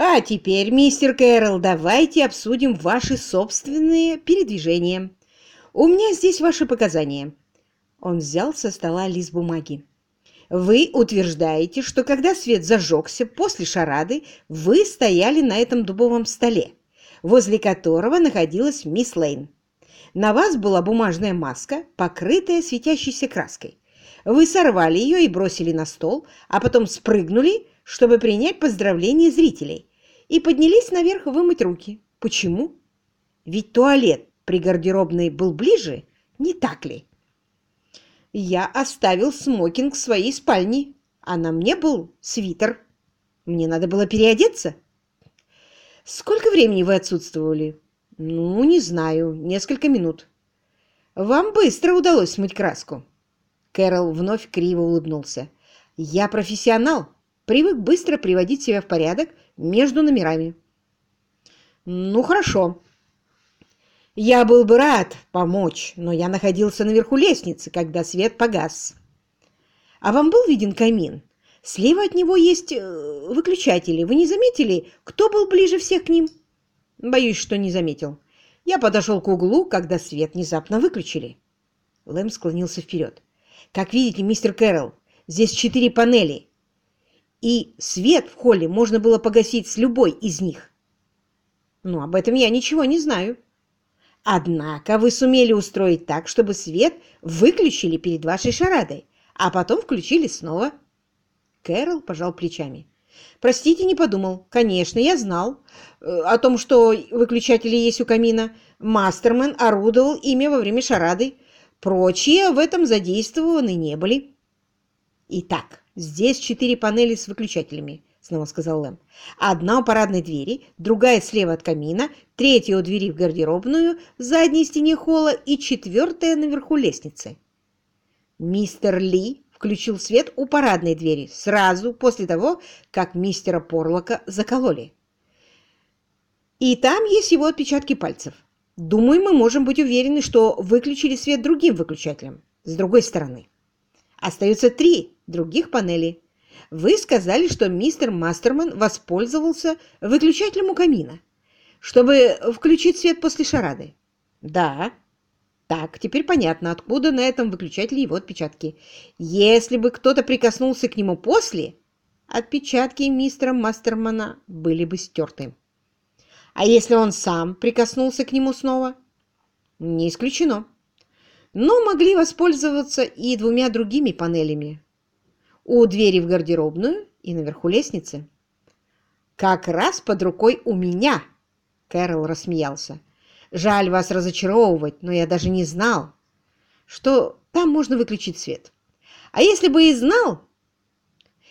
А теперь, мистер Кэрролл, давайте обсудим ваши собственные передвижения. У меня здесь ваши показания. Он взял со стола лист бумаги. Вы утверждаете, что когда свет зажегся после шарады, вы стояли на этом дубовом столе, возле которого находилась мисс Лейн. На вас была бумажная маска, покрытая светящейся краской. Вы сорвали ее и бросили на стол, а потом спрыгнули, чтобы принять поздравления зрителей, и поднялись наверх вымыть руки. Почему? Ведь туалет при гардеробной был ближе, не так ли? Я оставил смокинг в своей спальне, а на мне был свитер. Мне надо было переодеться. Сколько времени вы отсутствовали? Ну, не знаю, несколько минут. Вам быстро удалось смыть краску. Кэрол вновь криво улыбнулся. Я профессионал, привык быстро приводить себя в порядок между номерами. Ну, хорошо. Я был бы рад помочь, но я находился наверху лестницы, когда свет погас. А вам был виден камин? Слева от него есть э, выключатели. Вы не заметили, кто был ближе всех к ним? Боюсь, что не заметил. Я подошел к углу, когда свет внезапно выключили. Лэм склонился вперед. Как видите, мистер Кэрролл, здесь четыре панели, и свет в холле можно было погасить с любой из них. Ну, об этом я ничего не знаю. Однако вы сумели устроить так, чтобы свет выключили перед вашей шарадой, а потом включили снова. Кэрол пожал плечами. «Простите, не подумал. Конечно, я знал э, о том, что выключатели есть у камина. Мастермен орудовал ими во время шарады. Прочие в этом задействованы не были». «Итак, здесь четыре панели с выключателями снова сказал Лэм. «Одна у парадной двери, другая слева от камина, третья у двери в гардеробную, в задней стене холла и четвертая наверху лестницы». Мистер Ли включил свет у парадной двери сразу после того, как мистера Порлока закололи. И там есть его отпечатки пальцев. Думаю, мы можем быть уверены, что выключили свет другим выключателем, с другой стороны. Остаются три других панели вы сказали, что мистер Мастерман воспользовался выключателем у камина, чтобы включить свет после шарады. Да. Так, теперь понятно, откуда на этом выключателе его отпечатки. Если бы кто-то прикоснулся к нему после, отпечатки мистера Мастермана были бы стерты. А если он сам прикоснулся к нему снова? Не исключено. Но могли воспользоваться и двумя другими панелями, у двери в гардеробную и наверху лестницы. «Как раз под рукой у меня!» Кэрол рассмеялся. «Жаль вас разочаровывать, но я даже не знал, что там можно выключить свет. А если бы и знал,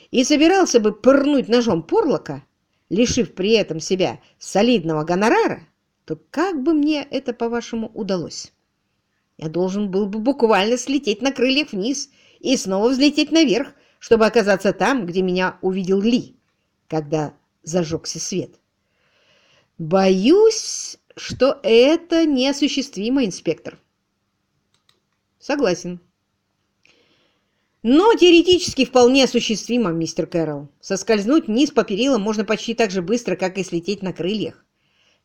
и собирался бы пырнуть ножом порлока, лишив при этом себя солидного гонорара, то как бы мне это, по-вашему, удалось? Я должен был бы буквально слететь на крыльях вниз и снова взлететь наверх, чтобы оказаться там, где меня увидел Ли, когда зажегся свет. Боюсь, что это неосуществимо, инспектор. Согласен. Но теоретически вполне осуществимо, мистер Кэрролл. Соскользнуть вниз по перилам можно почти так же быстро, как и слететь на крыльях.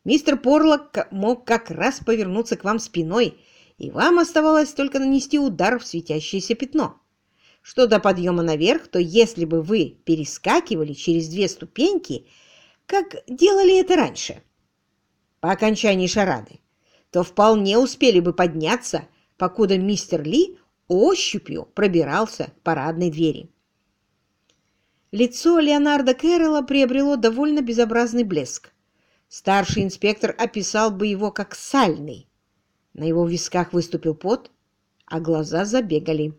Мистер Порлок мог как раз повернуться к вам спиной, и вам оставалось только нанести удар в светящееся пятно. Что до подъема наверх, то если бы вы перескакивали через две ступеньки, как делали это раньше, по окончании шарады, то вполне успели бы подняться, покуда мистер Ли ощупью пробирался к парадной двери. Лицо Леонарда Кэрролла приобрело довольно безобразный блеск. Старший инспектор описал бы его как сальный. На его висках выступил пот, а глаза забегали.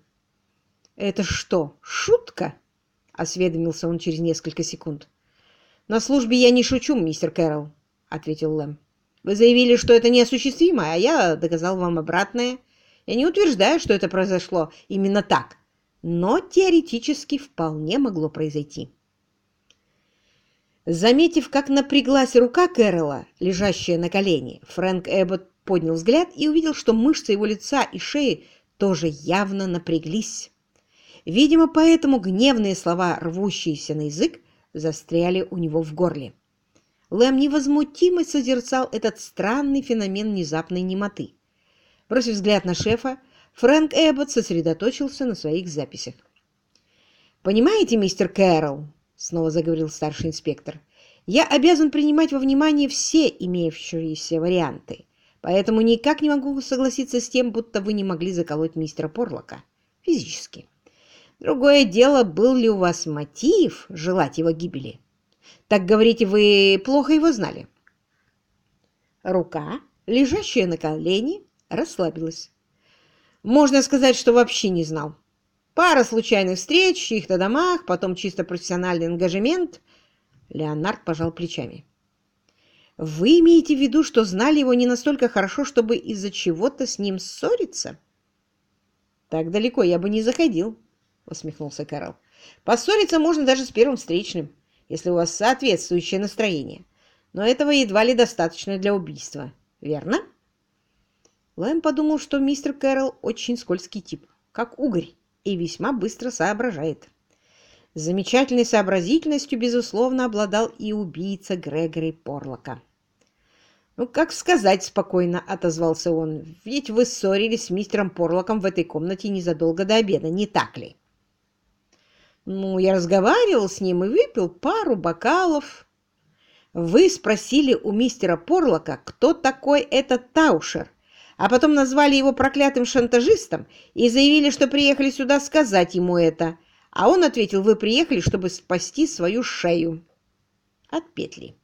«Это что, шутка?» — осведомился он через несколько секунд. «На службе я не шучу, мистер Кэрролл», — ответил Лэм. «Вы заявили, что это неосуществимо, а я доказал вам обратное. Я не утверждаю, что это произошло именно так, но теоретически вполне могло произойти». Заметив, как напряглась рука Кэрролла, лежащая на колене, Фрэнк Эббот поднял взгляд и увидел, что мышцы его лица и шеи тоже явно напряглись. Видимо, поэтому гневные слова, рвущиеся на язык, застряли у него в горле. Лэм невозмутимо созерцал этот странный феномен внезапной немоты. Бросив взгляд на шефа, Фрэнк Эббот сосредоточился на своих записях. «Понимаете, мистер Кэрролл, — снова заговорил старший инспектор, — я обязан принимать во внимание все имеющиеся варианты, поэтому никак не могу согласиться с тем, будто вы не могли заколоть мистера Порлока физически. Другое дело, был ли у вас мотив желать его гибели. Так, говорите, вы плохо его знали?» Рука, лежащая на колене, расслабилась. Можно сказать, что вообще не знал. Пара случайных встреч чьих-то домах, потом чисто профессиональный ангажемент. Леонард пожал плечами. Вы имеете в виду, что знали его не настолько хорошо, чтобы из-за чего-то с ним ссориться? Так далеко я бы не заходил, усмехнулся Кэрол. Поссориться можно даже с первым встречным, если у вас соответствующее настроение. Но этого едва ли достаточно для убийства, верно? Лэм подумал, что мистер Кэрол очень скользкий тип, как угорь и весьма быстро соображает. Замечательной сообразительностью, безусловно, обладал и убийца Грегори Порлока. «Ну, как сказать спокойно», — отозвался он, — «ведь вы ссорились с мистером Порлоком в этой комнате незадолго до обеда, не так ли?» «Ну, я разговаривал с ним и выпил пару бокалов». «Вы спросили у мистера Порлока, кто такой этот Таушер, а потом назвали его проклятым шантажистом и заявили, что приехали сюда сказать ему это, а он ответил, вы приехали, чтобы спасти свою шею от петли.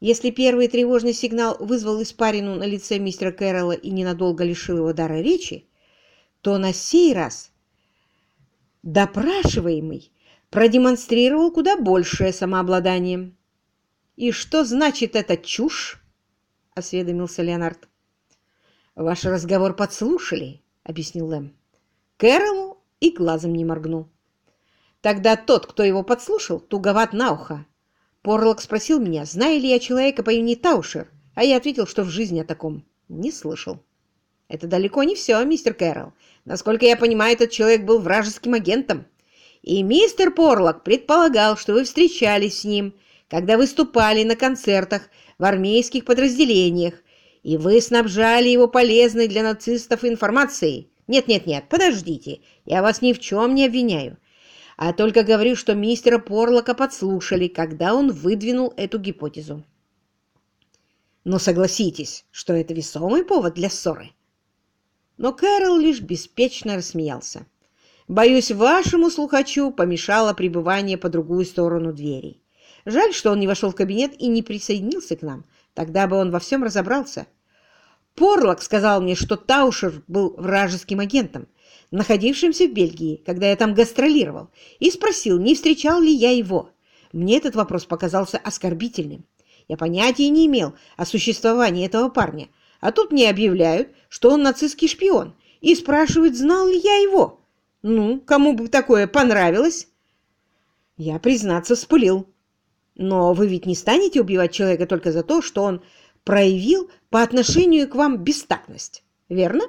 Если первый тревожный сигнал вызвал испарину на лице мистера Кэрролла и ненадолго лишил его дара речи, то на сей раз допрашиваемый продемонстрировал куда большее самообладание. И что значит эта чушь? — осведомился Леонард. «Ваш разговор подслушали», — объяснил Лэм. Кэролу и глазом не моргнул. Тогда тот, кто его подслушал, туговат на ухо. Порлок спросил меня, знаю ли я человека по имени Таушер, а я ответил, что в жизни о таком не слышал. Это далеко не все, мистер Кэрролл. Насколько я понимаю, этот человек был вражеским агентом. И мистер Порлок предполагал, что вы встречались с ним, когда выступали на концертах в армейских подразделениях, и вы снабжали его полезной для нацистов информацией. Нет-нет-нет, подождите, я вас ни в чем не обвиняю, а только говорю, что мистера Порлока подслушали, когда он выдвинул эту гипотезу. Но согласитесь, что это весомый повод для ссоры. Но Кэрол лишь беспечно рассмеялся. Боюсь, вашему слухачу помешало пребывание по другую сторону двери. Жаль, что он не вошел в кабинет и не присоединился к нам. Тогда бы он во всем разобрался. Порлок сказал мне, что Таушер был вражеским агентом, находившимся в Бельгии, когда я там гастролировал, и спросил, не встречал ли я его. Мне этот вопрос показался оскорбительным. Я понятия не имел о существовании этого парня, а тут мне объявляют, что он нацистский шпион, и спрашивают, знал ли я его. Ну, кому бы такое понравилось? Я, признаться, вспылил. Но вы ведь не станете убивать человека только за то, что он проявил по отношению к вам бестактность, верно?